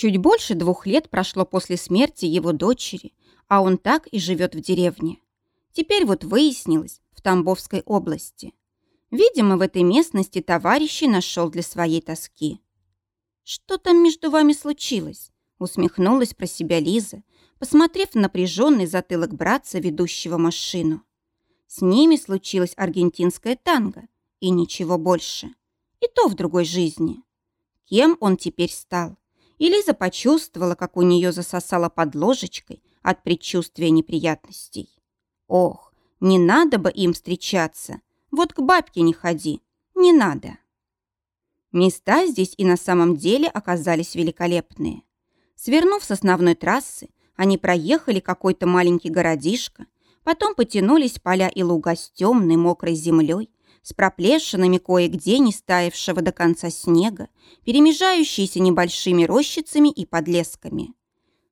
Чуть больше двух лет прошло после смерти его дочери, а он так и живет в деревне. Теперь вот выяснилось, в Тамбовской области. Видимо, в этой местности товарищи нашел для своей тоски. «Что там между вами случилось?» усмехнулась про себя Лиза, посмотрев на напряженный затылок братца, ведущего машину. С ними случилась аргентинская танго, и ничего больше. И то в другой жизни. Кем он теперь стал? И Лиза почувствовала, как у нее засосало под ложечкой от предчувствия неприятностей. Ох, не надо бы им встречаться. Вот к бабке не ходи. Не надо. Места здесь и на самом деле оказались великолепные. Свернув с основной трассы, они проехали какой-то маленький городишко, потом потянулись поля и луга с темной мокрой землей, с проплешинами кое-где не стаявшего до конца снега, перемежающиеся небольшими рощицами и подлесками.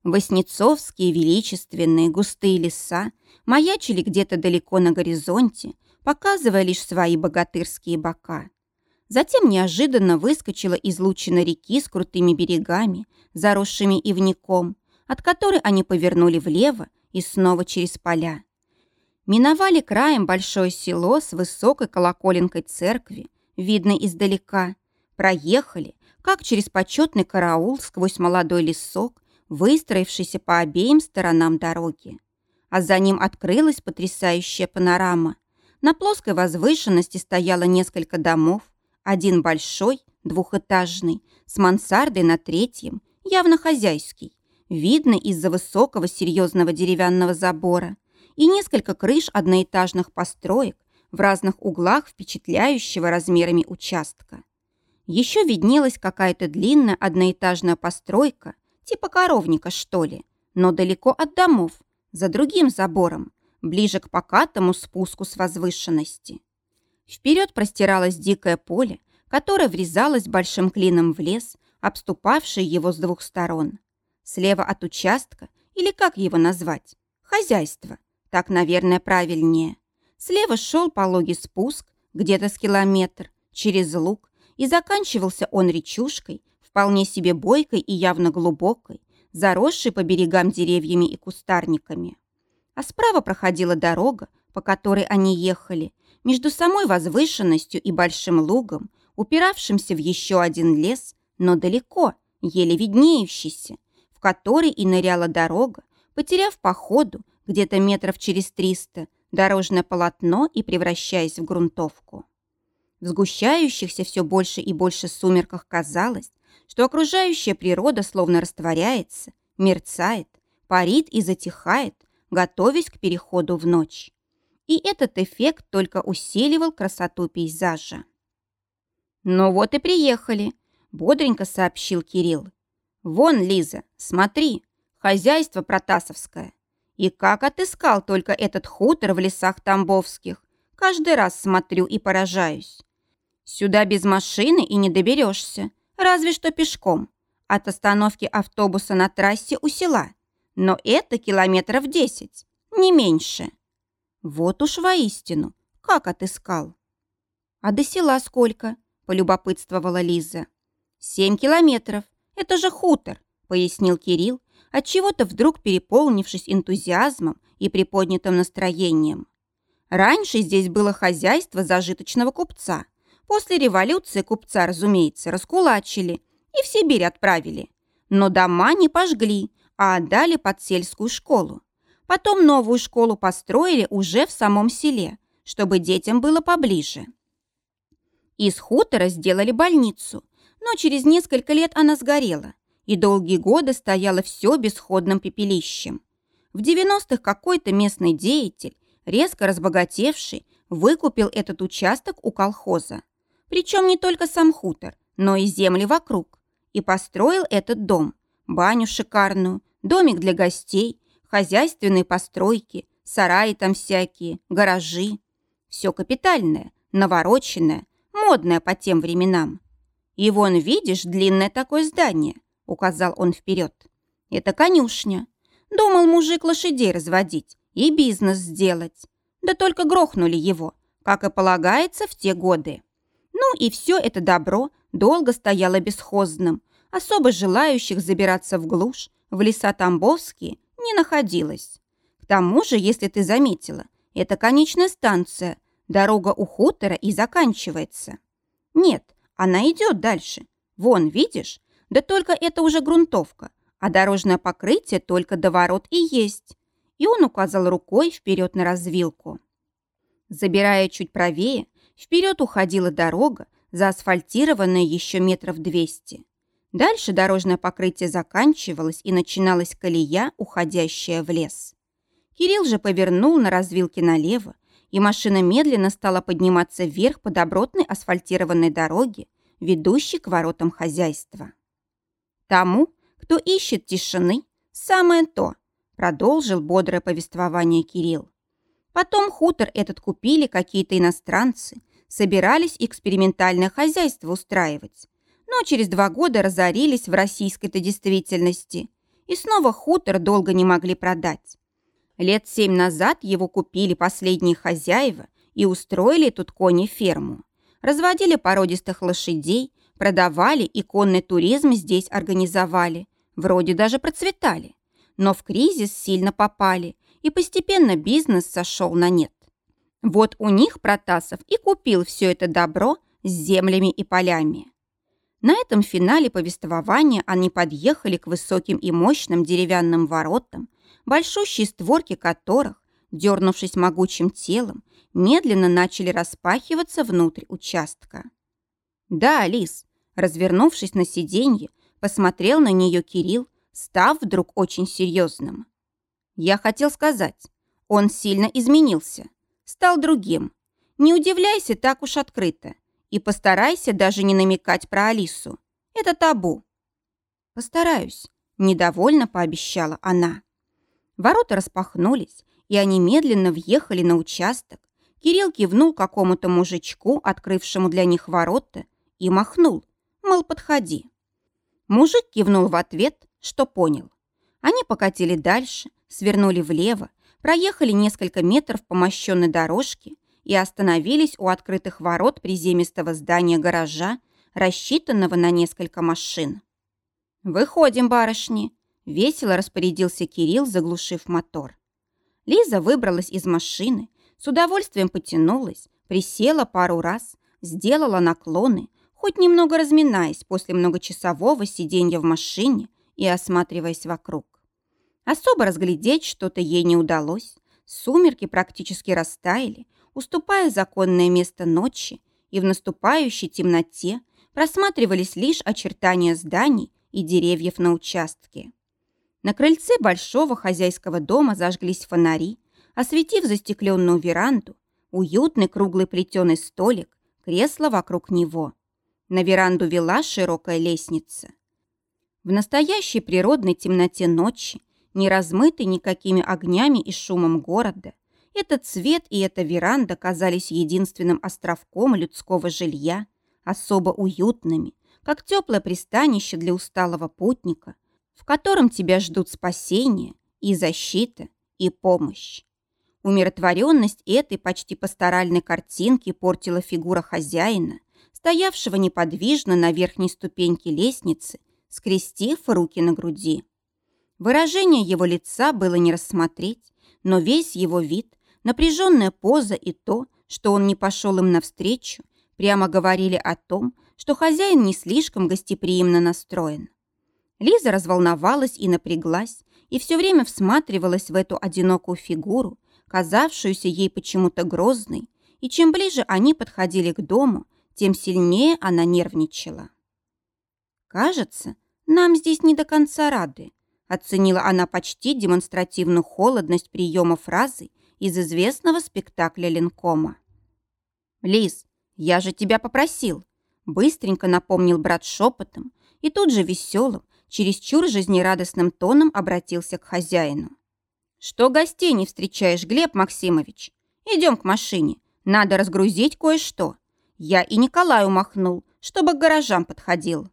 Воснецовские величественные густые леса маячили где-то далеко на горизонте, показывая лишь свои богатырские бока. Затем неожиданно выскочила излучина реки с крутыми берегами, заросшими ивником, от которой они повернули влево и снова через поля. Миновали краем большое село с высокой колоколенкой церкви, видной издалека. Проехали, как через почетный караул сквозь молодой лесок, выстроившийся по обеим сторонам дороги. А за ним открылась потрясающая панорама. На плоской возвышенности стояло несколько домов, один большой, двухэтажный, с мансардой на третьем, явно хозяйский, видный из-за высокого серьезного деревянного забора – и несколько крыш одноэтажных построек в разных углах впечатляющего размерами участка. Еще виднелась какая-то длинная одноэтажная постройка, типа коровника, что ли, но далеко от домов, за другим забором, ближе к покатому спуску с возвышенности. Вперед простиралось дикое поле, которое врезалось большим клином в лес, обступавший его с двух сторон. Слева от участка, или как его назвать, хозяйство, так, наверное, правильнее. Слева шел пологий спуск, где-то с километр, через луг, и заканчивался он речушкой, вполне себе бойкой и явно глубокой, заросшей по берегам деревьями и кустарниками. А справа проходила дорога, по которой они ехали, между самой возвышенностью и большим лугом, упиравшимся в еще один лес, но далеко, еле виднеющийся, в который и ныряла дорога, потеряв по ходу где-то метров через триста, дорожное полотно и превращаясь в грунтовку. В сгущающихся все больше и больше сумерках казалось, что окружающая природа словно растворяется, мерцает, парит и затихает, готовясь к переходу в ночь. И этот эффект только усиливал красоту пейзажа. «Ну вот и приехали», — бодренько сообщил Кирилл. «Вон, Лиза, смотри, хозяйство протасовское. И как отыскал только этот хутор в лесах Тамбовских. Каждый раз смотрю и поражаюсь. Сюда без машины и не доберешься, разве что пешком. От остановки автобуса на трассе у села. Но это километров десять, не меньше. Вот уж воистину, как отыскал. А до села сколько? Полюбопытствовала Лиза. Семь километров. Это же хутор, пояснил Кирилл, от чего то вдруг переполнившись энтузиазмом и приподнятым настроением. Раньше здесь было хозяйство зажиточного купца. После революции купца, разумеется, раскулачили и в Сибирь отправили. Но дома не пожгли, а отдали под сельскую школу. Потом новую школу построили уже в самом селе, чтобы детям было поближе. Из хутора сделали больницу, но через несколько лет она сгорела, и долгие годы стояло все бесходным пепелищем. В 90-х какой-то местный деятель, резко разбогатевший, выкупил этот участок у колхоза. Причем не только сам хутор, но и земли вокруг. И построил этот дом, баню шикарную, домик для гостей, хозяйственные постройки, сараи там всякие, гаражи. Все капитальное, навороченное, модное по тем временам. И вон, видишь, длинное такое здание – указал он вперед. «Это конюшня. Думал мужик лошадей разводить и бизнес сделать. Да только грохнули его, как и полагается в те годы. Ну и все это добро долго стояло бесхозным, особо желающих забираться в глушь, в леса Тамбовские, не находилось. К тому же, если ты заметила, это конечная станция, дорога у хутора и заканчивается. Нет, она идет дальше. Вон, видишь? Да только это уже грунтовка, а дорожное покрытие только до ворот и есть. И он указал рукой вперед на развилку. Забирая чуть правее, вперед уходила дорога, заасфальтированная еще метров двести. Дальше дорожное покрытие заканчивалось и начиналась колея, уходящая в лес. Кирилл же повернул на развилке налево, и машина медленно стала подниматься вверх по добротной асфальтированной дороге, ведущей к воротам хозяйства. Тому, кто ищет тишины, самое то, продолжил бодрое повествование Кирилл. Потом хутор этот купили какие-то иностранцы, собирались экспериментальное хозяйство устраивать, но через два года разорились в российской-то действительности и снова хутор долго не могли продать. Лет семь назад его купили последние хозяева и устроили тут кони-ферму. Разводили породистых лошадей, продавали и конный туризм здесь организовали. Вроде даже процветали. Но в кризис сильно попали, и постепенно бизнес сошел на нет. Вот у них Протасов и купил все это добро с землями и полями. На этом финале повествования они подъехали к высоким и мощным деревянным воротам, большущие створки которых, дернувшись могучим телом, медленно начали распахиваться внутрь участка. Да, Алис, развернувшись на сиденье, посмотрел на нее Кирилл, став вдруг очень серьезным. Я хотел сказать, он сильно изменился, стал другим. Не удивляйся так уж открыто и постарайся даже не намекать про Алису. Это табу. Постараюсь, недовольно пообещала она. Ворота распахнулись, и они медленно въехали на участок. Кирилл кивнул какому-то мужичку, открывшему для них ворота, и махнул, мол, подходи. Мужик кивнул в ответ, что понял. Они покатили дальше, свернули влево, проехали несколько метров по мощенной дорожке и остановились у открытых ворот приземистого здания гаража, рассчитанного на несколько машин. «Выходим, барышни!» Весело распорядился Кирилл, заглушив мотор. Лиза выбралась из машины, с удовольствием потянулась, присела пару раз, сделала наклоны, хоть немного разминаясь после многочасового сидения в машине и осматриваясь вокруг. Особо разглядеть что-то ей не удалось. Сумерки практически растаяли, уступая законное место ночи, и в наступающей темноте просматривались лишь очертания зданий и деревьев на участке. На крыльце большого хозяйского дома зажглись фонари, осветив застекленную веранду, уютный круглый плетеный столик, кресло вокруг него. На веранду вела широкая лестница. В настоящей природной темноте ночи, не размытой никакими огнями и шумом города, этот цвет и эта веранда казались единственным островком людского жилья, особо уютными, как теплое пристанище для усталого путника – в котором тебя ждут спасение и защита и помощь. Умиротворенность этой почти пасторальной картинки портила фигура хозяина, стоявшего неподвижно на верхней ступеньке лестницы, скрестив руки на груди. Выражение его лица было не рассмотреть, но весь его вид, напряженная поза и то, что он не пошел им навстречу, прямо говорили о том, что хозяин не слишком гостеприимно настроен. Лиза разволновалась и напряглась, и все время всматривалась в эту одинокую фигуру, казавшуюся ей почему-то грозной, и чем ближе они подходили к дому, тем сильнее она нервничала. «Кажется, нам здесь не до конца рады», оценила она почти демонстративную холодность приема фразы из известного спектакля Ленкома. «Лиз, я же тебя попросил», быстренько напомнил брат шепотом и тут же веселым, чересчур жизнерадостным тоном обратился к хозяину. «Что гостей не встречаешь, Глеб Максимович? Идем к машине. Надо разгрузить кое-что. Я и Николаю махнул, чтобы к гаражам подходил».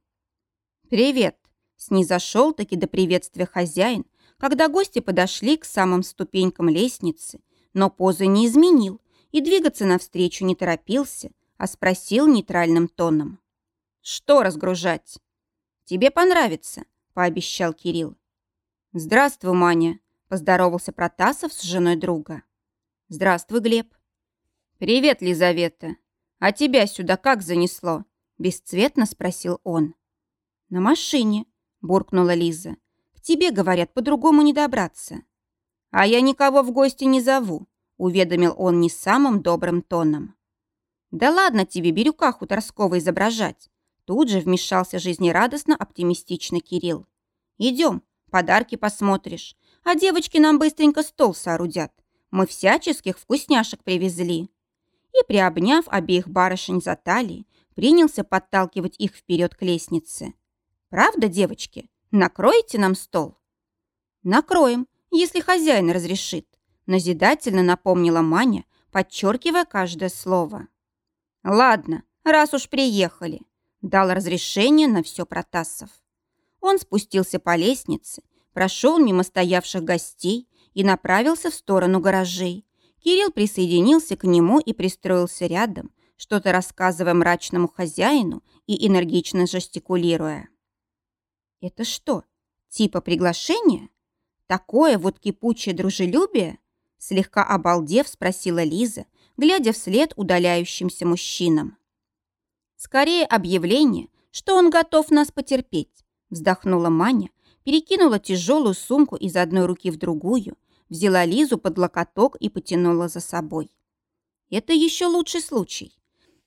«Привет!» – снизошел таки до приветствия хозяин, когда гости подошли к самым ступенькам лестницы, но позы не изменил и двигаться навстречу не торопился, а спросил нейтральным тоном. «Что разгружать?» Тебе понравится», – пообещал Кирилл. «Здравствуй, Маня», – поздоровался Протасов с женой друга. «Здравствуй, Глеб». «Привет, Лизавета. А тебя сюда как занесло?» – бесцветно спросил он. «На машине», – буркнула Лиза. «К тебе, говорят, по-другому не добраться». «А я никого в гости не зову», – уведомил он не самым добрым тоном. «Да ладно тебе, Бирюка Хуторского изображать!» Тут же вмешался жизнерадостно оптимистичный Кирилл. «Идем, подарки посмотришь, а девочки нам быстренько стол соорудят. Мы всяческих вкусняшек привезли». И, приобняв обеих барышень за талии, принялся подталкивать их вперед к лестнице. «Правда, девочки? Накроете нам стол?» «Накроем, если хозяин разрешит», назидательно напомнила Маня, подчеркивая каждое слово. «Ладно, раз уж приехали», дал разрешение на все Протасов. Он спустился по лестнице, прошел мимо стоявших гостей и направился в сторону гаражей. Кирилл присоединился к нему и пристроился рядом, что-то рассказывая мрачному хозяину и энергично жестикулируя. «Это что, типа приглашения? Такое вот кипучее дружелюбие?» Слегка обалдев, спросила Лиза, глядя вслед удаляющимся мужчинам. «Скорее объявление, что он готов нас потерпеть», вздохнула Маня, перекинула тяжелую сумку из одной руки в другую, взяла Лизу под локоток и потянула за собой. «Это еще лучший случай.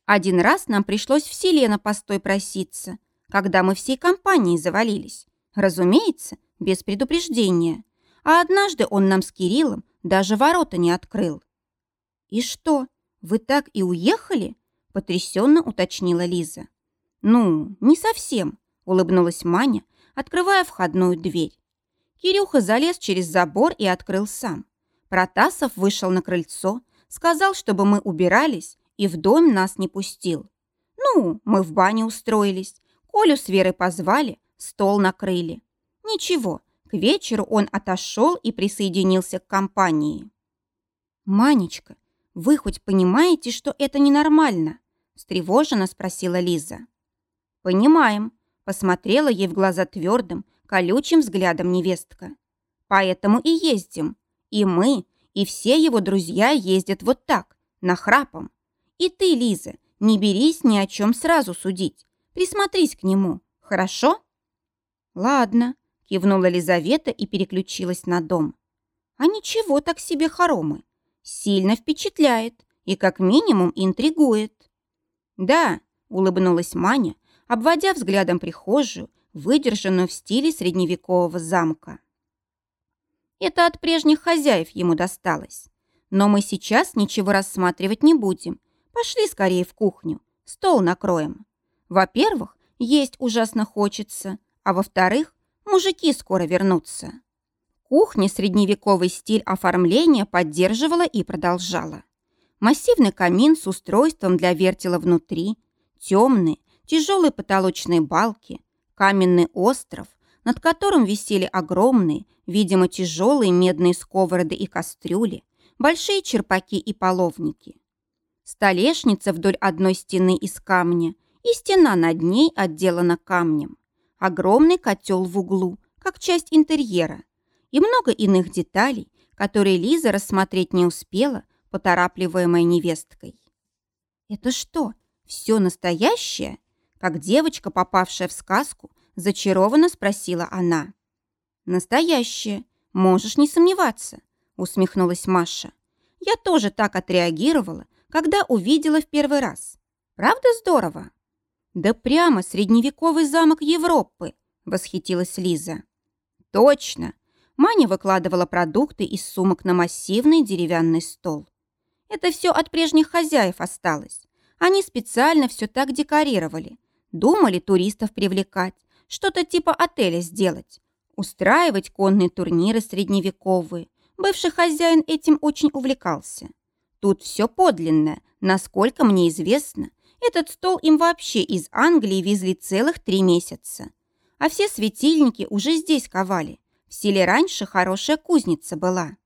Один раз нам пришлось в селе на постой проситься, когда мы всей компанией завалились. Разумеется, без предупреждения. А однажды он нам с Кириллом даже ворота не открыл. «И что, вы так и уехали?» – потрясенно уточнила Лиза. «Ну, не совсем», – улыбнулась Маня, открывая входную дверь. Кирюха залез через забор и открыл сам. Протасов вышел на крыльцо, сказал, чтобы мы убирались, и в дом нас не пустил. Ну, мы в бане устроились, Колю с Верой позвали, стол накрыли. Ничего, к вечеру он отошел и присоединился к компании. «Манечка, вы хоть понимаете, что это ненормально?» встревоженно спросила Лиза. «Понимаем», посмотрела ей в глаза твердым, колючим взглядом невестка. «Поэтому и ездим. И мы, и все его друзья ездят вот так, нахрапом. И ты, Лиза, не берись ни о чем сразу судить. Присмотрись к нему, хорошо?» «Ладно», — кивнула Лизавета и переключилась на дом. «А ничего так себе хоромы. Сильно впечатляет и как минимум интригует». «Да», — улыбнулась Маня, обводя взглядом прихожую, выдержанную в стиле средневекового замка. Это от прежних хозяев ему досталось. Но мы сейчас ничего рассматривать не будем. Пошли скорее в кухню, стол накроем. Во-первых, есть ужасно хочется, а во-вторых, мужики скоро вернутся. Кухня средневековый стиль оформления поддерживала и продолжала. Массивный камин с устройством для вертела внутри, темные, тяжелые потолочные балки, каменный остров, над которым висели огромные, видимо, тяжелые медные сковороды и кастрюли, большие черпаки и половники. Столешница вдоль одной стены из камня, и стена над ней отделана камнем. Огромный котел в углу, как часть интерьера, и много иных деталей, которые Лиза рассмотреть не успела, поторапливаемой невесткой. «Это что, все настоящее?» Как девочка, попавшая в сказку, зачарованно спросила она. «Настоящее, можешь не сомневаться», усмехнулась Маша. «Я тоже так отреагировала, когда увидела в первый раз. Правда здорово?» «Да прямо средневековый замок Европы!» – восхитилась Лиза. «Точно!» Маня выкладывала продукты из сумок на массивный деревянный стол. «Это все от прежних хозяев осталось. Они специально все так декорировали. Думали туристов привлекать, что-то типа отеля сделать, устраивать конные турниры средневековые. Бывший хозяин этим очень увлекался. Тут все подлинное, насколько мне известно. Этот стол им вообще из Англии везли целых три месяца. А все светильники уже здесь ковали. В селе раньше хорошая кузница была.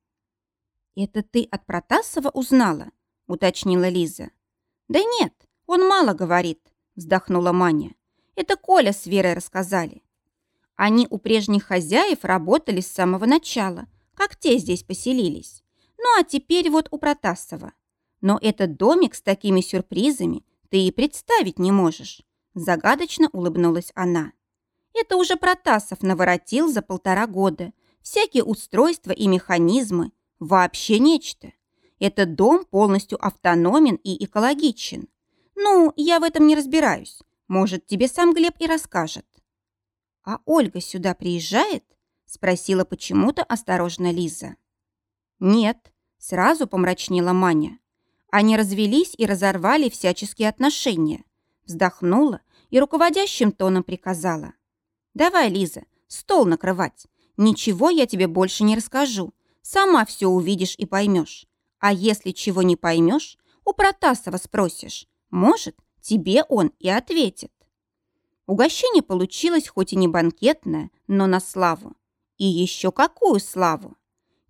«Это ты от Протасова узнала?» – уточнила Лиза. «Да нет, он мало говорит», – вздохнула Маня. Это Коля с Верой рассказали. Они у прежних хозяев работали с самого начала, как те здесь поселились. Ну а теперь вот у Протасова. Но этот домик с такими сюрпризами ты и представить не можешь. Загадочно улыбнулась она. Это уже Протасов наворотил за полтора года. Всякие устройства и механизмы. Вообще нечто. Этот дом полностью автономен и экологичен. Ну, я в этом не разбираюсь. Может, тебе сам Глеб и расскажет. А Ольга сюда приезжает? Спросила почему-то осторожно Лиза. Нет, сразу помрачнела Маня. Они развелись и разорвали всяческие отношения. Вздохнула и руководящим тоном приказала. «Давай, Лиза, стол накрывать. Ничего я тебе больше не расскажу. Сама все увидишь и поймешь. А если чего не поймешь, у Протасова спросишь. Может, тебе он и ответит». Угощение получилось хоть и не банкетное, но на славу. И еще какую славу!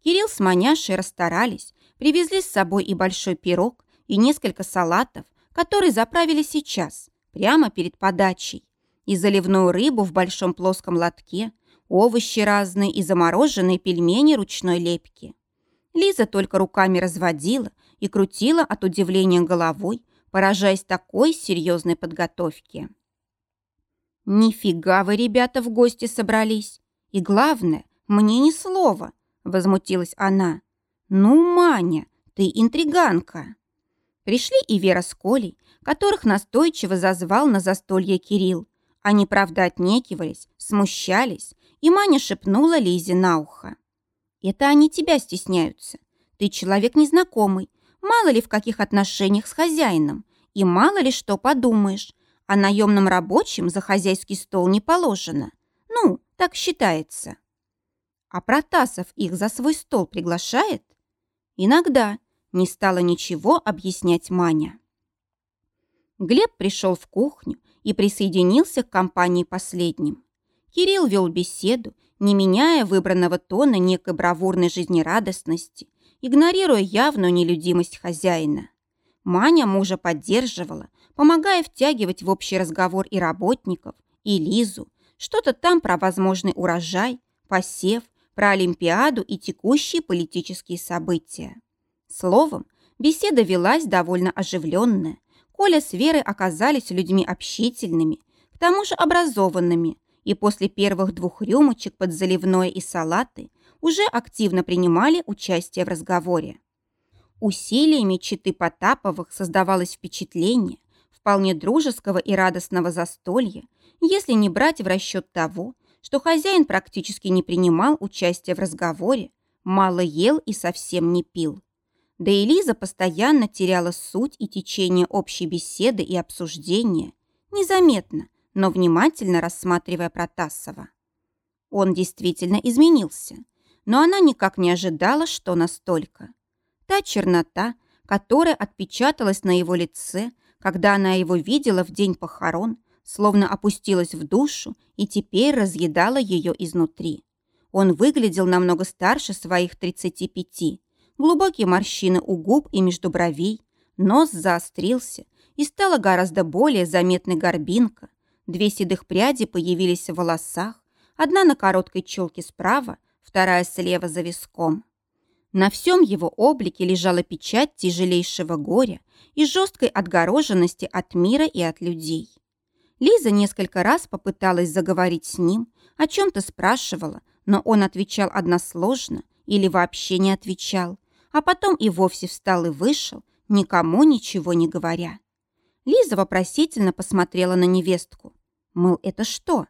Кирилл с Маняшей расстарались, привезли с собой и большой пирог, и несколько салатов, которые заправили сейчас, прямо перед подачей, и заливную рыбу в большом плоском лотке, овощи разные и замороженные пельмени ручной лепки. Лиза только руками разводила и крутила от удивления головой, поражаясь такой серьезной подготовке. «Нифига вы, ребята, в гости собрались! И главное, мне ни слова!» — возмутилась она. «Ну, Маня, ты интриганка!» Пришли и Вера с Колей, которых настойчиво зазвал на застолье Кирилл. Они, правда, отнекивались, смущались, и Маня шепнула Лизе на ухо. «Это они тебя стесняются. Ты человек незнакомый, мало ли в каких отношениях с хозяином, и мало ли что подумаешь, а наемным рабочим за хозяйский стол не положено. Ну, так считается». А Протасов их за свой стол приглашает? Иногда. Не стала ничего объяснять Маня. Глеб пришел в кухню и присоединился к компании последним. Кирилл вел беседу, не меняя выбранного тона некой бравурной жизнерадостности, игнорируя явную нелюдимость хозяина. Маня мужа поддерживала, помогая втягивать в общий разговор и работников, и Лизу, что-то там про возможный урожай, посев, про Олимпиаду и текущие политические события. Словом, беседа велась довольно оживленная. Коля с Верой оказались людьми общительными, к тому же образованными, и после первых двух рюмочек под заливное и салаты уже активно принимали участие в разговоре. Усилиями читы Потаповых создавалось впечатление вполне дружеского и радостного застолья, если не брать в расчет того, что хозяин практически не принимал участия в разговоре, мало ел и совсем не пил. Да и Лиза постоянно теряла суть и течение общей беседы и обсуждения, незаметно, но внимательно рассматривая Протасова. Он действительно изменился, но она никак не ожидала, что настолько. Та чернота, которая отпечаталась на его лице, когда она его видела в день похорон, словно опустилась в душу и теперь разъедала ее изнутри. Он выглядел намного старше своих 35. Глубокие морщины у губ и между бровей, нос заострился и стала гораздо более заметной горбинка. Две седых пряди появились в волосах, одна на короткой челке справа, вторая слева за виском. На всем его облике лежала печать тяжелейшего горя и жесткой отгороженности от мира и от людей. Лиза несколько раз попыталась заговорить с ним, о чем-то спрашивала, но он отвечал односложно или вообще не отвечал, а потом и вовсе встал и вышел, никому ничего не говоря. Лиза вопросительно посмотрела на невестку. Мыл, это что?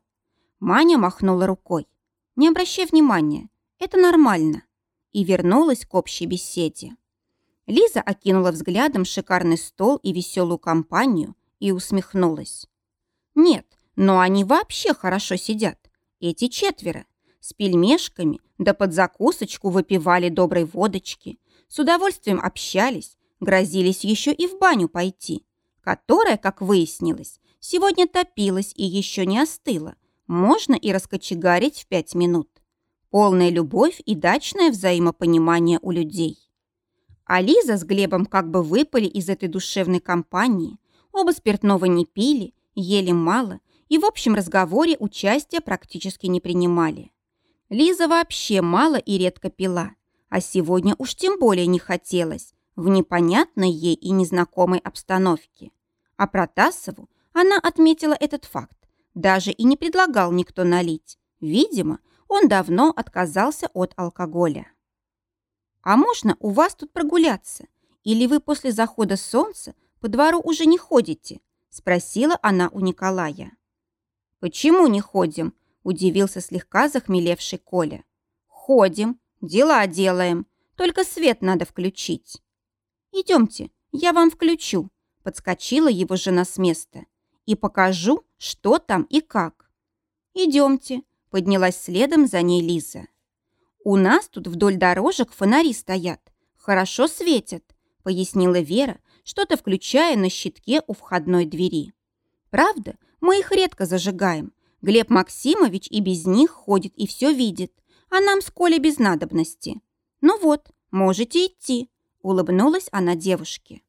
Маня махнула рукой. Не обращай внимания, это нормально. И вернулась к общей беседе. Лиза окинула взглядом шикарный стол и веселую компанию и усмехнулась. Нет, но они вообще хорошо сидят. Эти четверо. С пельмешками, да под закусочку выпивали доброй водочки. С удовольствием общались, грозились еще и в баню пойти, которая, как выяснилось, сегодня топилась и еще не остыла. Можно и раскочегарить в пять минут. Полная любовь и дачное взаимопонимание у людей. А Лиза с Глебом как бы выпали из этой душевной компании. Оба спиртного не пили, ели мало и в общем разговоре участия практически не принимали. Лиза вообще мало и редко пила, а сегодня уж тем более не хотелось, в непонятной ей и незнакомой обстановке. А Протасову она отметила этот факт, даже и не предлагал никто налить. Видимо, он давно отказался от алкоголя. «А можно у вас тут прогуляться? Или вы после захода солнца по двору уже не ходите?» спросила она у Николая. «Почему не ходим?» – удивился слегка захмелевший Коля. «Ходим, дела делаем, только свет надо включить». «Идемте, я вам включу», – подскочила его жена с места. «И покажу, что там и как». «Идемте», – поднялась следом за ней Лиза. «У нас тут вдоль дорожек фонари стоят, хорошо светят», – пояснила Вера, что-то включая на щитке у входной двери. «Правда, мы их редко зажигаем. Глеб Максимович и без них ходит и все видит, а нам с Колей без надобности. Ну вот, можете идти», — улыбнулась она девушке.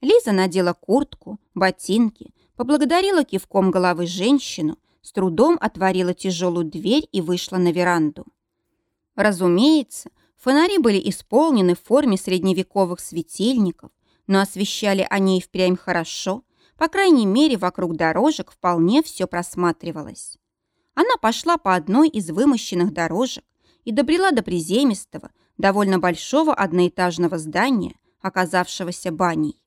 Лиза надела куртку, ботинки, поблагодарила кивком головы женщину, с трудом отворила тяжелую дверь и вышла на веранду. Разумеется, фонари были исполнены в форме средневековых светильников, но освещали они и впрямь хорошо, по крайней мере, вокруг дорожек вполне все просматривалось. Она пошла по одной из вымощенных дорожек и добрела до приземистого, довольно большого одноэтажного здания, оказавшегося баней.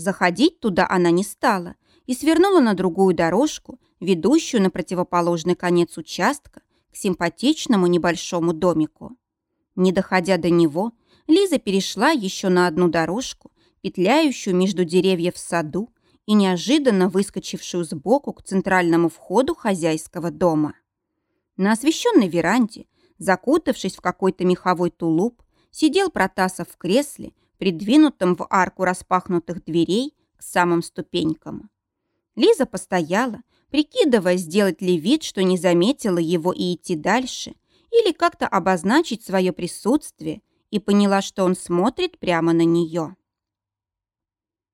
Заходить туда она не стала и свернула на другую дорожку, ведущую на противоположный конец участка к симпатичному небольшому домику. Не доходя до него, Лиза перешла еще на одну дорожку, петляющую между деревьев в саду, и неожиданно выскочившую сбоку к центральному входу хозяйского дома. На освещенной веранде, закутавшись в какой-то меховой тулуп, сидел Протасов в кресле, придвинутом в арку распахнутых дверей к самым ступенькам. Лиза постояла, прикидывая, сделать ли вид, что не заметила его и идти дальше, или как-то обозначить свое присутствие, и поняла, что он смотрит прямо на нее.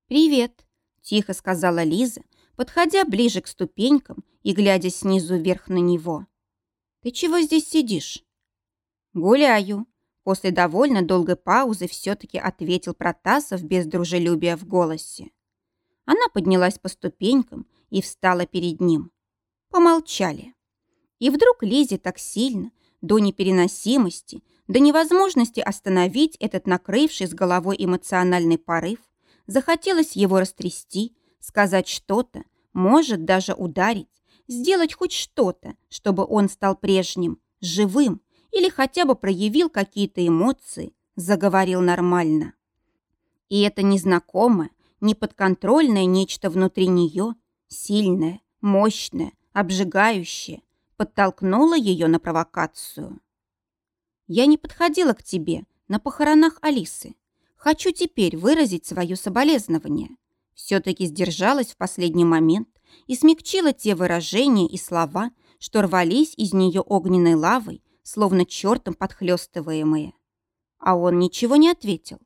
«Привет», тихо сказала Лиза, подходя ближе к ступенькам и глядя снизу вверх на него. «Ты чего здесь сидишь?» «Гуляю», — после довольно долгой паузы все-таки ответил Протасов без дружелюбия в голосе. Она поднялась по ступенькам и встала перед ним. Помолчали. И вдруг Лизе так сильно, до непереносимости, до невозможности остановить этот накрывший с головой эмоциональный порыв, Захотелось его растрясти, сказать что-то, может даже ударить, сделать хоть что-то, чтобы он стал прежним, живым или хотя бы проявил какие-то эмоции, заговорил нормально. И это незнакомое, неподконтрольное нечто внутри нее, сильное, мощное, обжигающее, подтолкнуло ее на провокацию. «Я не подходила к тебе на похоронах Алисы. Хочу теперь выразить свое соболезнование. Все-таки сдержалась в последний момент и смягчила те выражения и слова, что рвались из нее огненной лавой, словно чертом подхлестываемые. А он ничего не ответил.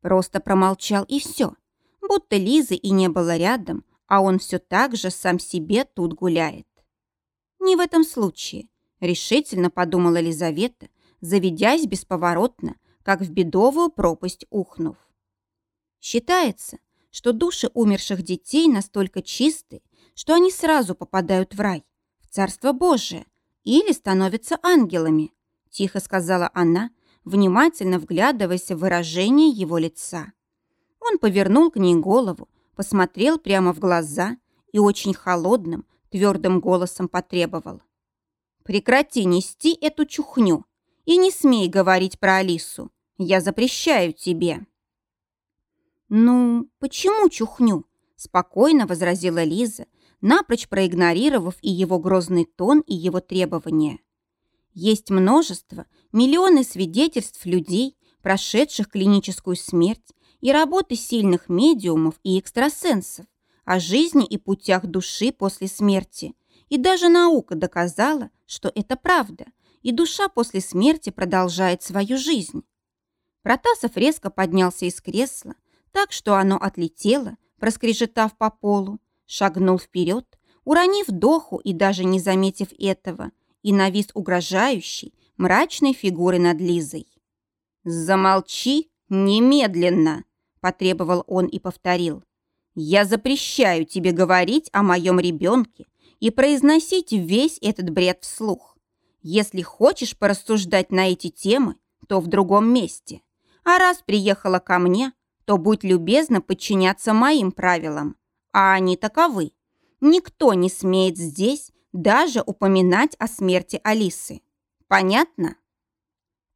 Просто промолчал и все. Будто Лизы и не было рядом, а он все так же сам себе тут гуляет. Не в этом случае, решительно подумала Лизавета, заведясь бесповоротно, как в бедовую пропасть ухнув. Считается, что души умерших детей настолько чисты, что они сразу попадают в рай, в Царство Божие, или становятся ангелами, тихо сказала она, внимательно вглядываясь в выражение его лица. Он повернул к ней голову, посмотрел прямо в глаза и очень холодным, твердым голосом потребовал. «Прекрати нести эту чухню и не смей говорить про Алису. Я запрещаю тебе». «Ну, почему чухню?» – спокойно возразила Лиза, напрочь проигнорировав и его грозный тон, и его требования. «Есть множество, миллионы свидетельств людей, прошедших клиническую смерть и работы сильных медиумов и экстрасенсов о жизни и путях души после смерти, и даже наука доказала, что это правда, и душа после смерти продолжает свою жизнь. Протасов резко поднялся из кресла, так что оно отлетело, проскрежетав по полу, шагнул вперед, уронив доху и даже не заметив этого, и навис угрожающий, мрачной фигурой над Лизой. «Замолчи немедленно!» – потребовал он и повторил. «Я запрещаю тебе говорить о моем ребенке и произносить весь этот бред вслух. Если хочешь порассуждать на эти темы, то в другом месте. А раз приехала ко мне, то будь любезна подчиняться моим правилам. А они таковы. Никто не смеет здесь даже упоминать о смерти Алисы. Понятно?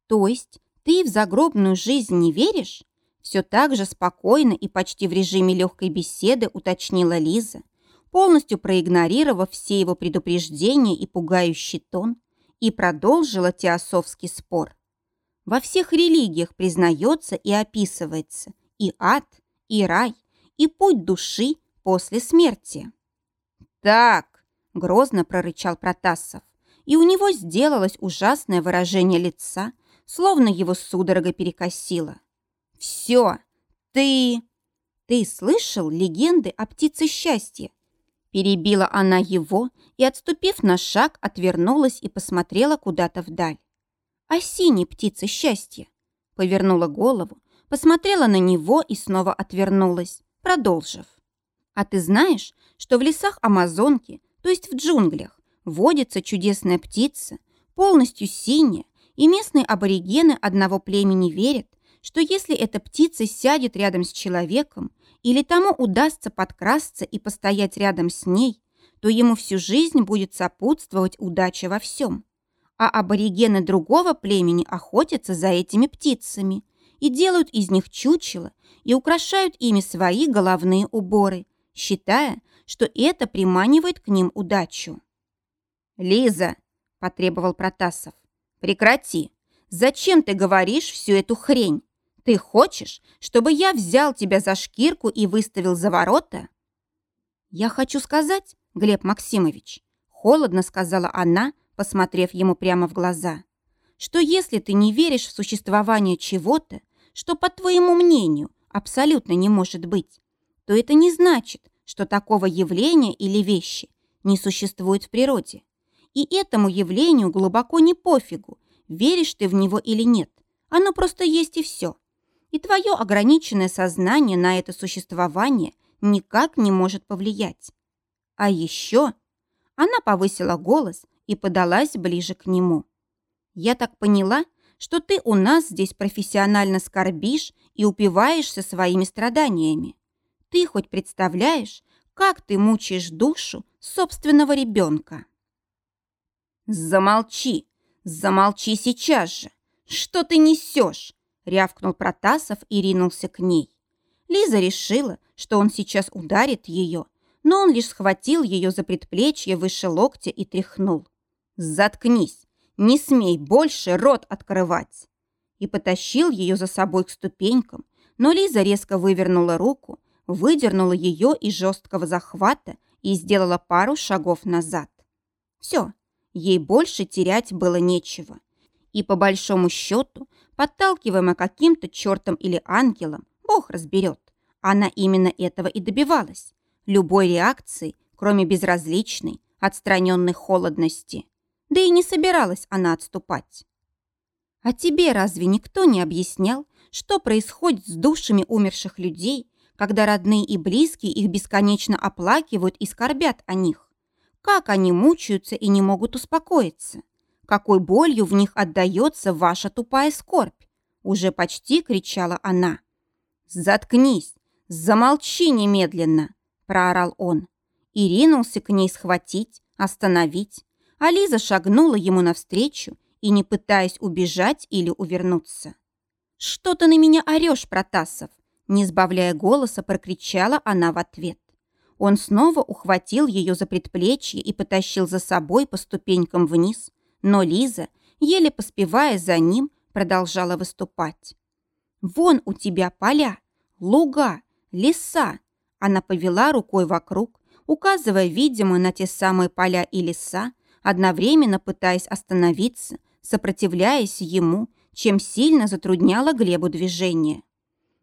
То есть ты в загробную жизнь не веришь? Все так же спокойно и почти в режиме легкой беседы уточнила Лиза, полностью проигнорировав все его предупреждения и пугающий тон, и продолжила теософский спор. Во всех религиях признается и описывается и ад, и рай, и путь души после смерти. «Так», — грозно прорычал Протасов, и у него сделалось ужасное выражение лица, словно его судорога перекосило. «Все, ты...» «Ты слышал легенды о птице счастья?» Перебила она его и, отступив на шаг, отвернулась и посмотрела куда-то вдаль. «А синей птице счастья?» Повернула голову, посмотрела на него и снова отвернулась, продолжив. «А ты знаешь, что в лесах Амазонки, то есть в джунглях, водится чудесная птица, полностью синяя, и местные аборигены одного племени верят, что если эта птица сядет рядом с человеком или тому удастся подкрасться и постоять рядом с ней, то ему всю жизнь будет сопутствовать удача во всем. А аборигены другого племени охотятся за этими птицами, и делают из них чучело и украшают ими свои головные уборы, считая, что это приманивает к ним удачу. «Лиза!» – потребовал Протасов. «Прекрати! Зачем ты говоришь всю эту хрень? Ты хочешь, чтобы я взял тебя за шкирку и выставил за ворота?» «Я хочу сказать, Глеб Максимович», – холодно сказала она, посмотрев ему прямо в глаза, что если ты не веришь в существование чего-то, что, по твоему мнению, абсолютно не может быть, то это не значит, что такого явления или вещи не существует в природе. И этому явлению глубоко не пофигу, веришь ты в него или нет. Оно просто есть и все. И твое ограниченное сознание на это существование никак не может повлиять. А еще она повысила голос и подалась ближе к нему. Я так поняла, что ты у нас здесь профессионально скорбишь и упиваешься своими страданиями. Ты хоть представляешь, как ты мучаешь душу собственного ребенка? Замолчи, замолчи сейчас же. Что ты несешь? Рявкнул Протасов и ринулся к ней. Лиза решила, что он сейчас ударит ее, но он лишь схватил ее за предплечье выше локтя и тряхнул. «Заткнись! Не смей больше рот открывать!» И потащил ее за собой к ступенькам, но Лиза резко вывернула руку, выдернула ее из жесткого захвата и сделала пару шагов назад. Все, ей больше терять было нечего. И по большому счету, подталкиваемая каким-то чертом или ангелом, Бог разберет. Она именно этого и добивалась. Любой реакции, кроме безразличной, отстраненной холодности. Да и не собиралась она отступать. А тебе разве никто не объяснял, что происходит с душами умерших людей, когда родные и близкие их бесконечно оплакивают и скорбят о них? Как они мучаются и не могут успокоиться? Какой болью в них отдается ваша тупая скорбь? Уже почти кричала она. «Заткнись! Замолчи немедленно!» проорал он. И ринулся к ней схватить, остановить, а Лиза шагнула ему навстречу и не пытаясь убежать или увернуться. «Что ты на меня орешь, Протасов?» Не сбавляя голоса, прокричала она в ответ. Он снова ухватил ее за предплечье и потащил за собой по ступенькам вниз, но Лиза, еле поспевая за ним, продолжала выступать. «Вон у тебя поля, луга, леса!» Она повела рукой вокруг, указывая, видимо, на те самые поля и леса, одновременно пытаясь остановиться, сопротивляясь ему, чем сильно затрудняло Глебу движение.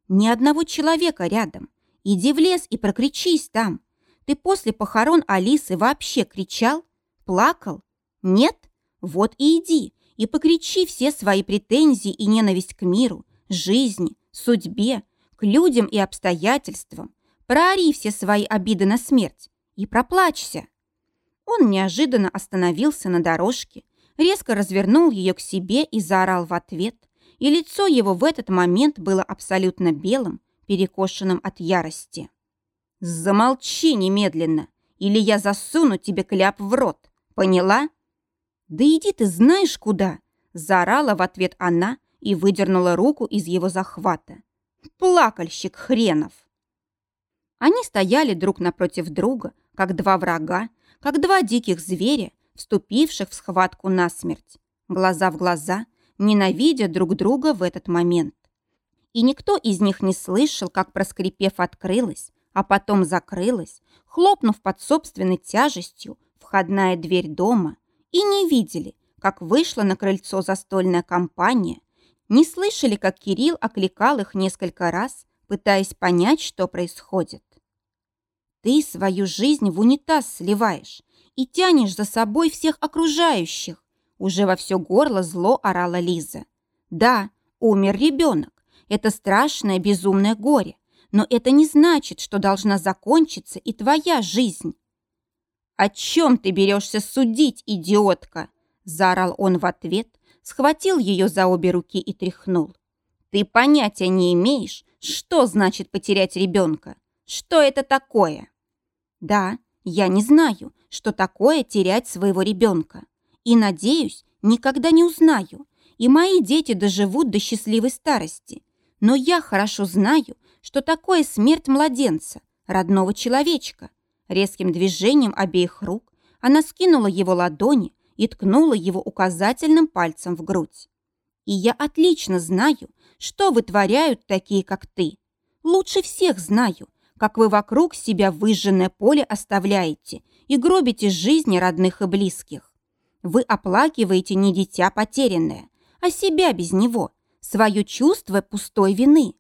«Ни одного человека рядом. Иди в лес и прокричись там. Ты после похорон Алисы вообще кричал? Плакал? Нет? Вот и иди, и покричи все свои претензии и ненависть к миру, жизни, судьбе, к людям и обстоятельствам. Проори все свои обиды на смерть и проплачься. Он неожиданно остановился на дорожке, резко развернул ее к себе и заорал в ответ, и лицо его в этот момент было абсолютно белым, перекошенным от ярости. «Замолчи немедленно, или я засуну тебе кляп в рот, поняла?» «Да иди ты знаешь куда!» заорала в ответ она и выдернула руку из его захвата. «Плакальщик хренов!» Они стояли друг напротив друга, как два врага, как два диких зверя, вступивших в схватку насмерть, глаза в глаза, ненавидя друг друга в этот момент. И никто из них не слышал, как, проскрипев, открылась, а потом закрылась, хлопнув под собственной тяжестью входная дверь дома, и не видели, как вышла на крыльцо застольная компания, не слышали, как Кирилл окликал их несколько раз, пытаясь понять, что происходит. Ты свою жизнь в унитаз сливаешь и тянешь за собой всех окружающих. Уже во все горло зло орала Лиза. Да, умер ребенок. Это страшное безумное горе. Но это не значит, что должна закончиться и твоя жизнь. «О чем ты берешься судить, идиотка?» Заорал он в ответ, схватил ее за обе руки и тряхнул. «Ты понятия не имеешь, что значит потерять ребенка. Что это такое?» «Да, я не знаю, что такое терять своего ребенка. И, надеюсь, никогда не узнаю. И мои дети доживут до счастливой старости. Но я хорошо знаю, что такое смерть младенца, родного человечка. Резким движением обеих рук она скинула его ладони и ткнула его указательным пальцем в грудь. И я отлично знаю, что вытворяют такие, как ты. Лучше всех знаю, как вы вокруг себя выжженное поле оставляете и гробите жизни родных и близких. Вы оплакиваете не дитя потерянное, а себя без него, свое чувство пустой вины.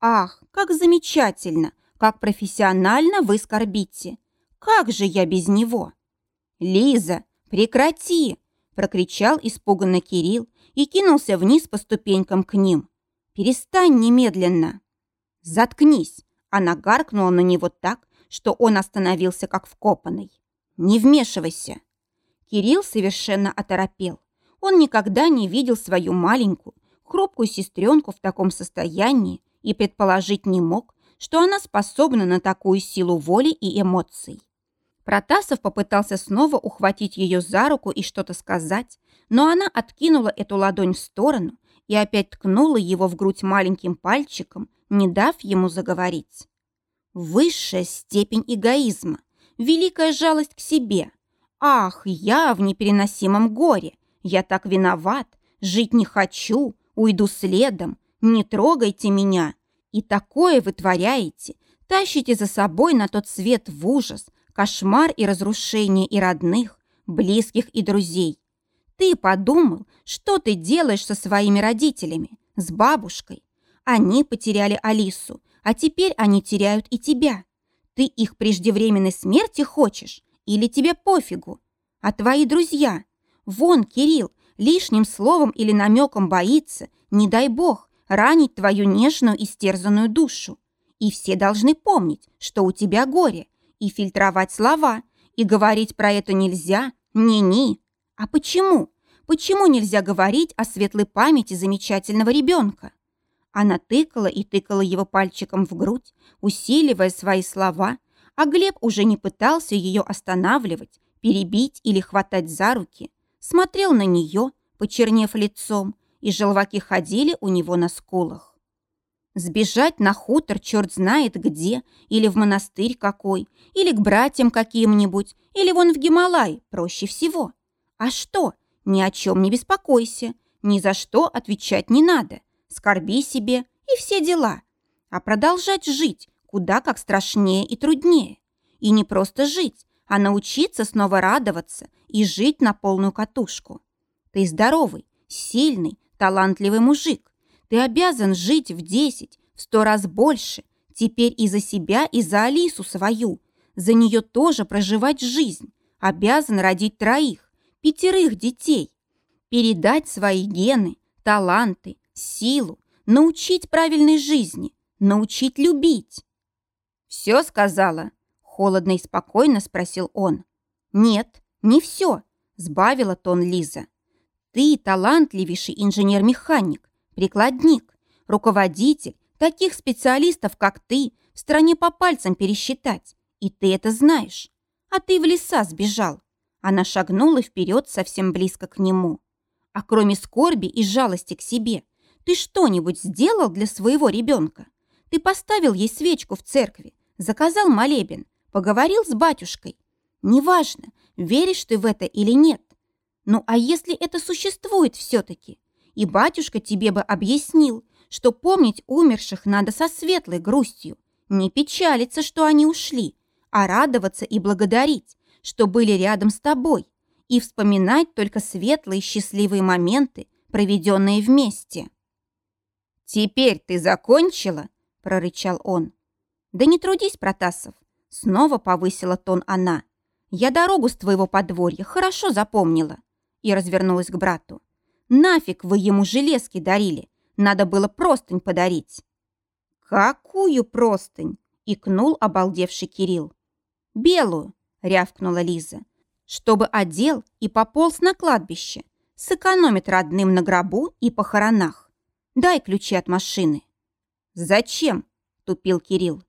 Ах, как замечательно, как профессионально вы скорбите. Как же я без него? Лиза, прекрати! прокричал испуганно Кирилл и кинулся вниз по ступенькам к ним. «Перестань немедленно!» «Заткнись!» Она гаркнула на него так, что он остановился как вкопанный. «Не вмешивайся!» Кирилл совершенно оторопел. Он никогда не видел свою маленькую, хрупкую сестренку в таком состоянии и предположить не мог, что она способна на такую силу воли и эмоций. Протасов попытался снова ухватить ее за руку и что-то сказать, но она откинула эту ладонь в сторону и опять ткнула его в грудь маленьким пальчиком, не дав ему заговорить. Высшая степень эгоизма, великая жалость к себе. Ах, я в непереносимом горе, я так виноват, жить не хочу, уйду следом, не трогайте меня. И такое вы творяете, тащите за собой на тот свет в ужас, кошмар и разрушение и родных, близких и друзей. Ты подумал, что ты делаешь со своими родителями, с бабушкой. Они потеряли Алису, а теперь они теряют и тебя. Ты их преждевременной смерти хочешь или тебе пофигу? А твои друзья? Вон, Кирилл, лишним словом или намеком боится, не дай бог, ранить твою нежную и стерзанную душу. И все должны помнить, что у тебя горе, и фильтровать слова, и говорить про это нельзя, ни-ни. А почему? Почему нельзя говорить о светлой памяти замечательного ребенка? Она тыкала и тыкала его пальчиком в грудь, усиливая свои слова, а Глеб уже не пытался ее останавливать, перебить или хватать за руки. Смотрел на нее, почернев лицом, и желваки ходили у него на скулах. Сбежать на хутор черт знает где, или в монастырь какой, или к братьям каким-нибудь, или вон в Гималай, проще всего. А что? Ни о чем не беспокойся, ни за что отвечать не надо. Скорби себе и все дела. А продолжать жить куда как страшнее и труднее. И не просто жить, а научиться снова радоваться и жить на полную катушку. Ты здоровый, сильный, талантливый мужик. Ты обязан жить в десять, в сто раз больше. Теперь и за себя, и за Алису свою. за нее тоже проживать жизнь, обязан родить троих, пятерых детей, передать свои гены, таланты, силу, научить правильной жизни, научить любить. «Все сказала?» – холодно и спокойно спросил он. «Нет, не все», – сбавила тон Лиза. «Ты талантливейший инженер-механик, прикладник, руководитель таких специалистов, как ты, в стране по пальцам пересчитать, и ты это знаешь. А ты в леса сбежал». Она шагнула вперед совсем близко к нему. «А кроме скорби и жалости к себе, ты что-нибудь сделал для своего ребенка? Ты поставил ей свечку в церкви, заказал молебен, поговорил с батюшкой. Неважно, веришь ты в это или нет. Ну а если это существует все-таки? И батюшка тебе бы объяснил, что помнить умерших надо со светлой грустью, не печалиться, что они ушли, а радоваться и благодарить, что были рядом с тобой, и вспоминать только светлые счастливые моменты, проведенные вместе. «Теперь ты закончила?» – прорычал он. «Да не трудись, Протасов!» Снова повысила тон она. «Я дорогу с твоего подворья хорошо запомнила». И развернулась к брату. «Нафиг вы ему железки дарили? Надо было простынь подарить». «Какую простынь?» – икнул обалдевший Кирилл. «Белую», – рявкнула Лиза, «чтобы одел и пополз на кладбище, сэкономит родным на гробу и похоронах. Дай ключи от машины». «Зачем?» – тупил Кирилл.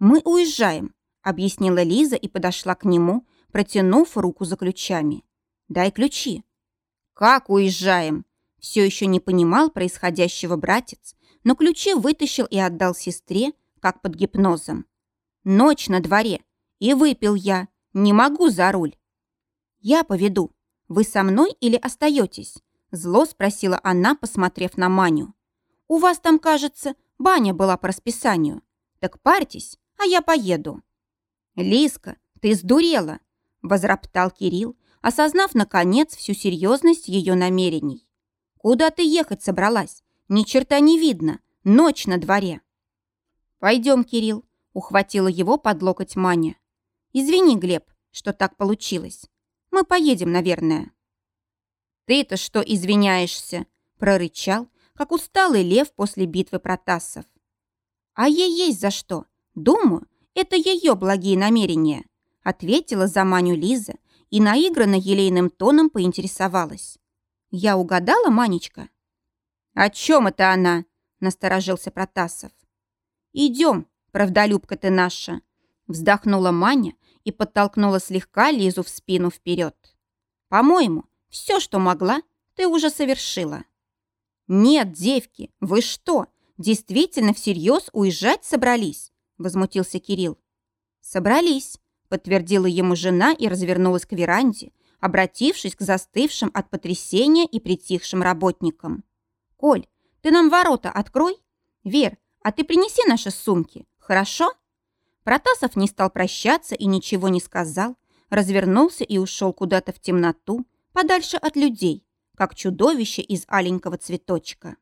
«Мы уезжаем», — объяснила Лиза и подошла к нему, протянув руку за ключами. «Дай ключи». «Как уезжаем?» Все еще не понимал происходящего братец, но ключи вытащил и отдал сестре, как под гипнозом. «Ночь на дворе, и выпил я. Не могу за руль». «Я поведу. Вы со мной или остаетесь?» Зло спросила она, посмотрев на Маню. «У вас там, кажется, баня была по расписанию. Так парьтесь, а я поеду». «Лиска, ты сдурела!» – возроптал Кирилл, осознав, наконец, всю серьезность ее намерений. «Куда ты ехать собралась? Ни черта не видно. Ночь на дворе». «Пойдем, Кирилл», – ухватила его под локоть Маня. «Извини, Глеб, что так получилось. Мы поедем, наверное». «Ты-то что извиняешься?» – прорычал, как усталый лев после битвы Протасов. «А ей есть за что. Думаю, это ее благие намерения», ответила за Маню Лиза и наигранно елейным тоном поинтересовалась. «Я угадала, Манечка?» «О чем это она?» насторожился Протасов. «Идем, правдолюбка ты наша!» вздохнула Маня и подтолкнула слегка Лизу в спину вперед. «По-моему, все, что могла, ты уже совершила». «Нет, девки, вы что, действительно всерьез уезжать собрались?» Возмутился Кирилл. «Собрались», — подтвердила ему жена и развернулась к веранде, обратившись к застывшим от потрясения и притихшим работникам. «Коль, ты нам ворота открой? Вер, а ты принеси наши сумки, хорошо?» Протасов не стал прощаться и ничего не сказал, развернулся и ушел куда-то в темноту, подальше от людей, как чудовище из аленького цветочка.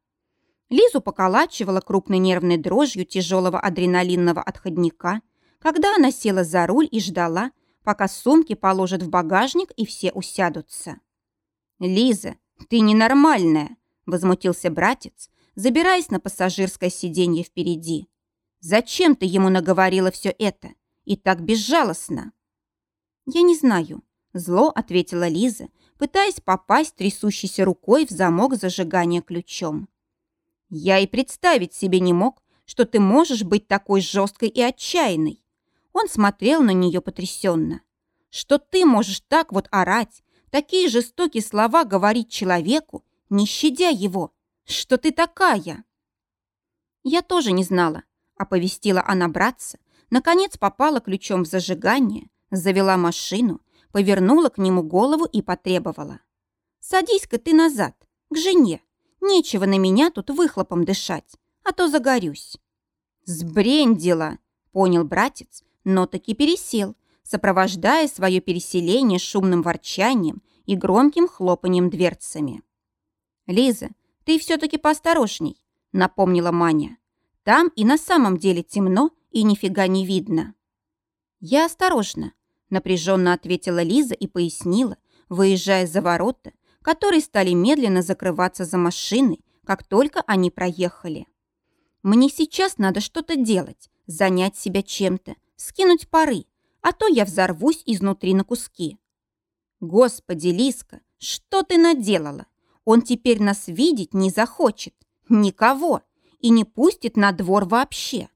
Лизу поколачивала крупной нервной дрожью тяжелого адреналинного отходника, когда она села за руль и ждала, пока сумки положат в багажник и все усядутся. «Лиза, ты ненормальная!» – возмутился братец, забираясь на пассажирское сиденье впереди. «Зачем ты ему наговорила все это? И так безжалостно?» «Я не знаю», – зло ответила Лиза, пытаясь попасть трясущейся рукой в замок зажигания ключом. Я и представить себе не мог, что ты можешь быть такой жесткой и отчаянной. Он смотрел на нее потрясенно. Что ты можешь так вот орать, такие жестокие слова говорить человеку, не щадя его. Что ты такая? Я тоже не знала, оповестила она братца, наконец попала ключом в зажигание, завела машину, повернула к нему голову и потребовала. «Садись-ка ты назад, к жене, Нечего на меня тут выхлопом дышать, а то загорюсь». «Сбрендила», — понял братец, но таки пересел, сопровождая свое переселение шумным ворчанием и громким хлопанием дверцами. «Лиза, ты все-таки поосторожней», — напомнила Маня. «Там и на самом деле темно, и нифига не видно». Я осторожно, напряженно ответила Лиза и пояснила, выезжая за ворота, которые стали медленно закрываться за машиной, как только они проехали. Мне сейчас надо что-то делать, занять себя чем-то, скинуть пары, а то я взорвусь изнутри на куски. Господи, Лиска, что ты наделала? Он теперь нас видеть не захочет. Никого. И не пустит на двор вообще.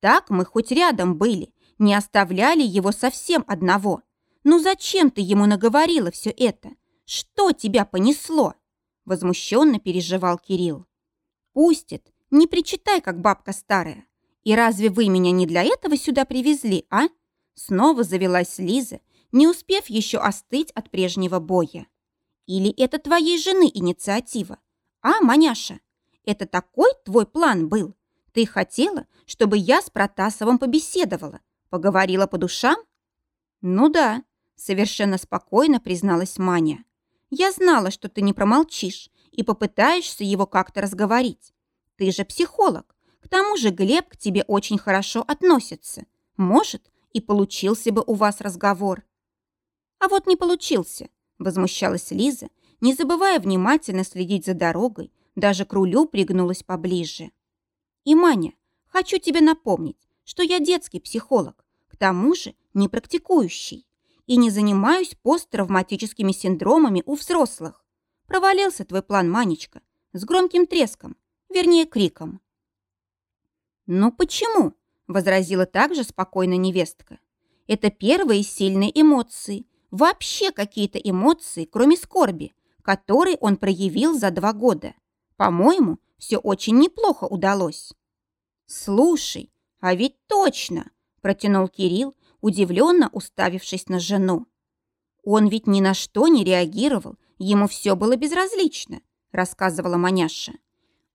Так мы хоть рядом были, не оставляли его совсем одного. Ну зачем ты ему наговорила все это? Что тебя понесло? Возмущенно переживал Кирилл. Пустит, не причитай, как бабка старая. И разве вы меня не для этого сюда привезли, а? Снова завелась Лиза, не успев еще остыть от прежнего боя. Или это твоей жены инициатива? А, маняша, это такой твой план был? Ты хотела, чтобы я с Протасовым побеседовала, поговорила по душам? Ну да, совершенно спокойно призналась Маня. Я знала, что ты не промолчишь и попытаешься его как-то разговорить. Ты же психолог. К тому же Глеб к тебе очень хорошо относится. Может, и получился бы у вас разговор. А вот не получился, возмущалась Лиза, не забывая внимательно следить за дорогой, даже к рулю пригнулась поближе. И, Маня, хочу тебе напомнить, что я детский психолог, к тому же не практикующий, и не занимаюсь посттравматическими синдромами у взрослых. Провалился твой план, Манечка, с громким треском, вернее, криком. «Ну почему?» – возразила также спокойно невестка. «Это первые сильные эмоции, вообще какие-то эмоции, кроме скорби, которые он проявил за два года. По-моему, все очень неплохо удалось». «Слушай, а ведь точно!» – протянул Кирилл, удивленно уставившись на жену. «Он ведь ни на что не реагировал, ему все было безразлично», – рассказывала маняша.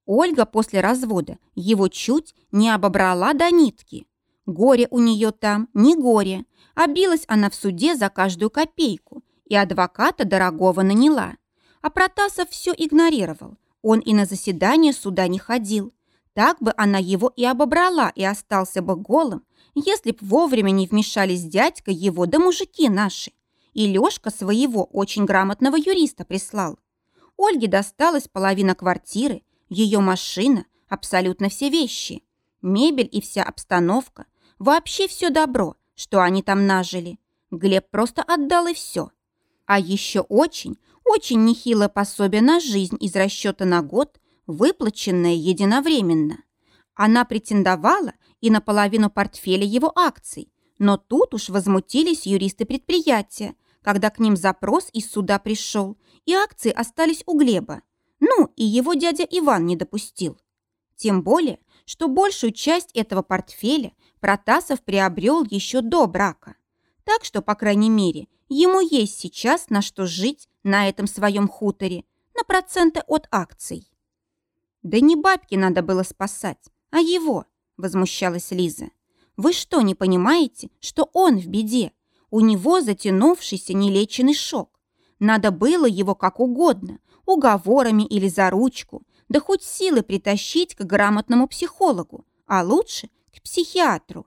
Ольга после развода его чуть не обобрала до нитки. Горе у нее там, не горе, а билась она в суде за каждую копейку и адвоката дорогого наняла. А Протасов все игнорировал, он и на заседание суда не ходил. Так бы она его и обобрала и остался бы голым, если б вовремя не вмешались дядька его да мужики наши. И Лёшка своего очень грамотного юриста прислал. Ольге досталась половина квартиры, ее машина, абсолютно все вещи, мебель и вся обстановка, вообще все добро, что они там нажили. Глеб просто отдал и все. А еще очень, очень нехилое пособие на жизнь из расчета на год, выплаченное единовременно. Она претендовала и на половину портфеля его акций, но тут уж возмутились юристы предприятия, когда к ним запрос из суда пришел, и акции остались у Глеба. Ну, и его дядя Иван не допустил. Тем более, что большую часть этого портфеля Протасов приобрел еще до брака. Так что, по крайней мере, ему есть сейчас на что жить на этом своем хуторе, на проценты от акций. Да не бабки надо было спасать, а его, возмущалась Лиза. Вы что, не понимаете, что он в беде? У него затянувшийся нелеченный шок. Надо было его как угодно, уговорами или за ручку, да хоть силы притащить к грамотному психологу, а лучше к психиатру.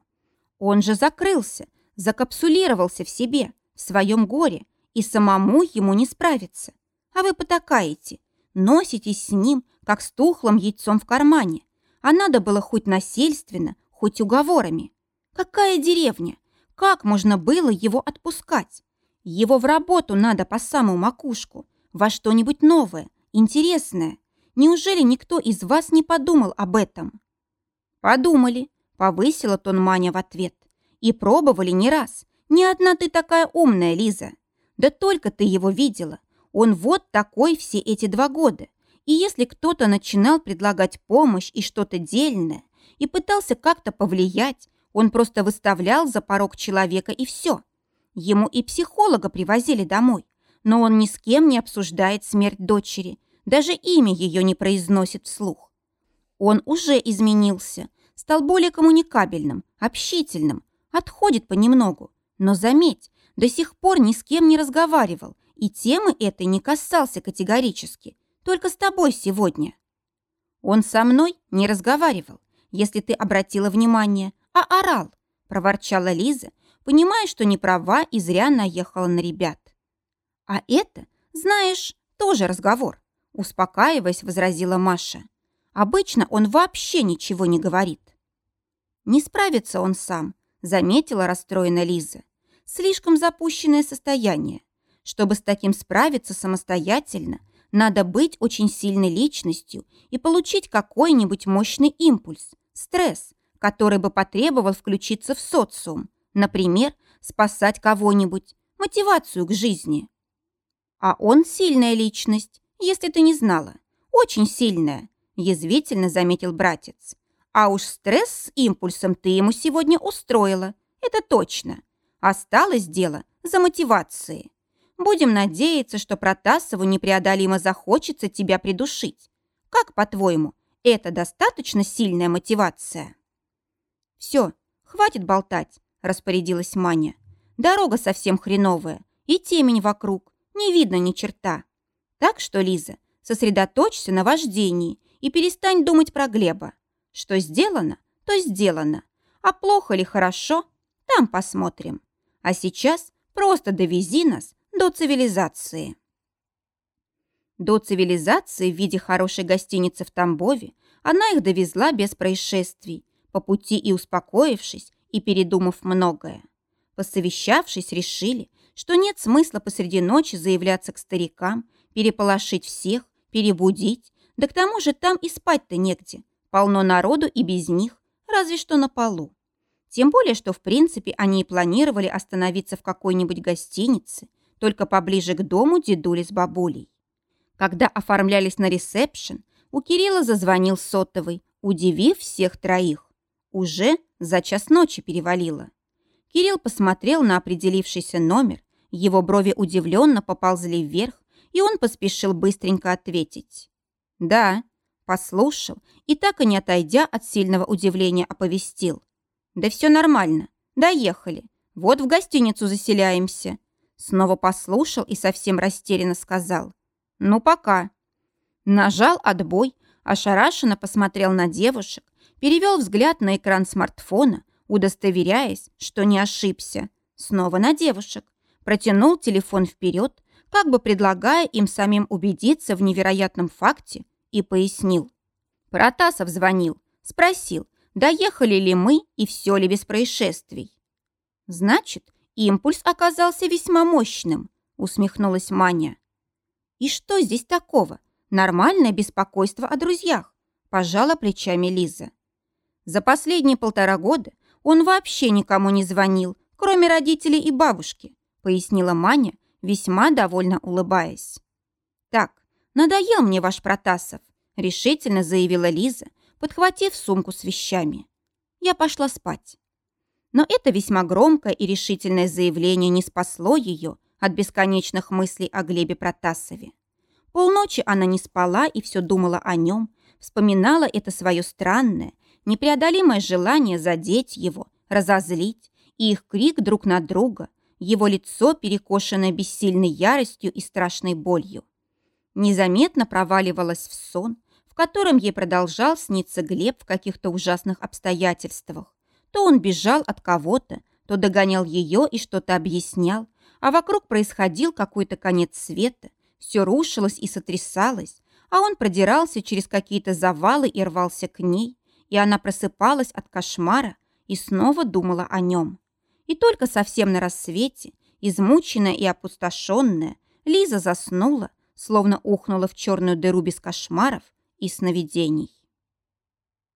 Он же закрылся, закапсулировался в себе, в своем горе, и самому ему не справиться. А вы потакаете, носитесь с ним, как с тухлым яйцом в кармане, а надо было хоть насильственно, хоть уговорами. Какая деревня? Как можно было его отпускать? Его в работу надо по самую макушку, во что-нибудь новое, интересное. Неужели никто из вас не подумал об этом? Подумали, повысила тон Маня в ответ. И пробовали не раз. Не одна ты такая умная, Лиза. Да только ты его видела. Он вот такой все эти два года. И если кто-то начинал предлагать помощь и что-то дельное, и пытался как-то повлиять, он просто выставлял за порог человека и все. Ему и психолога привозили домой но он ни с кем не обсуждает смерть дочери, даже имя ее не произносит вслух. Он уже изменился, стал более коммуникабельным, общительным, отходит понемногу, но заметь, до сих пор ни с кем не разговаривал и темы этой не касался категорически, только с тобой сегодня. Он со мной не разговаривал, если ты обратила внимание, а орал, проворчала Лиза, понимая, что не права и зря наехала на ребят. «А это, знаешь, тоже разговор», — успокаиваясь, возразила Маша. «Обычно он вообще ничего не говорит». «Не справится он сам», — заметила расстроенная Лиза. «Слишком запущенное состояние. Чтобы с таким справиться самостоятельно, надо быть очень сильной личностью и получить какой-нибудь мощный импульс, стресс, который бы потребовал включиться в социум, например, спасать кого-нибудь, мотивацию к жизни. А он сильная личность, если ты не знала. Очень сильная, язвительно заметил братец. А уж стресс с импульсом ты ему сегодня устроила, это точно. Осталось дело за мотивацией. Будем надеяться, что Протасову непреодолимо захочется тебя придушить. Как, по-твоему, это достаточно сильная мотивация? Все, хватит болтать, распорядилась Маня. Дорога совсем хреновая, и темень вокруг, не видно ни черта. Так что, Лиза, сосредоточься на вождении и перестань думать про Глеба. Что сделано, то сделано. А плохо ли хорошо, там посмотрим. А сейчас просто довези нас до цивилизации. До цивилизации в виде хорошей гостиницы в Тамбове она их довезла без происшествий, по пути и успокоившись, и передумав многое. Посовещавшись, решили, что нет смысла посреди ночи заявляться к старикам, переполошить всех, перебудить, да к тому же там и спать-то негде, полно народу и без них, разве что на полу. Тем более, что в принципе они и планировали остановиться в какой-нибудь гостинице, только поближе к дому дедули с бабулей. Когда оформлялись на ресепшн, у Кирилла зазвонил сотовый, удивив всех троих. Уже за час ночи перевалило. Кирилл посмотрел на определившийся номер, его брови удивленно поползли вверх, и он поспешил быстренько ответить. «Да», послушал и, так и не отойдя от сильного удивления, оповестил. «Да все нормально, доехали, вот в гостиницу заселяемся». Снова послушал и совсем растерянно сказал. «Ну, пока». Нажал отбой, ошарашенно посмотрел на девушек, перевел взгляд на экран смартфона, удостоверяясь, что не ошибся. Снова на девушек. Протянул телефон вперед, как бы предлагая им самим убедиться в невероятном факте, и пояснил. Протасов звонил, спросил, доехали ли мы и все ли без происшествий. Значит, импульс оказался весьма мощным, усмехнулась Маня. И что здесь такого? Нормальное беспокойство о друзьях, пожала плечами Лиза. За последние полтора года он вообще никому не звонил, кроме родителей и бабушки, пояснила Маня, весьма довольно улыбаясь. Так, надоел мне ваш Протасов, решительно заявила Лиза, подхватив сумку с вещами. Я пошла спать. Но это весьма громкое и решительное заявление не спасло ее от бесконечных мыслей о Глебе Протасове. Полночи она не спала и все думала о нем, вспоминала это свое странное, непреодолимое желание задеть его, разозлить, и их крик друг на друга, его лицо, перекошенное бессильной яростью и страшной болью. Незаметно проваливалась в сон, в котором ей продолжал сниться Глеб в каких-то ужасных обстоятельствах. То он бежал от кого-то, то догонял ее и что-то объяснял, а вокруг происходил какой-то конец света, все рушилось и сотрясалось, а он продирался через какие-то завалы и рвался к ней, и она просыпалась от кошмара и снова думала о нем. И только совсем на рассвете, измученная и опустошенная, Лиза заснула, словно ухнула в черную дыру без кошмаров и сновидений.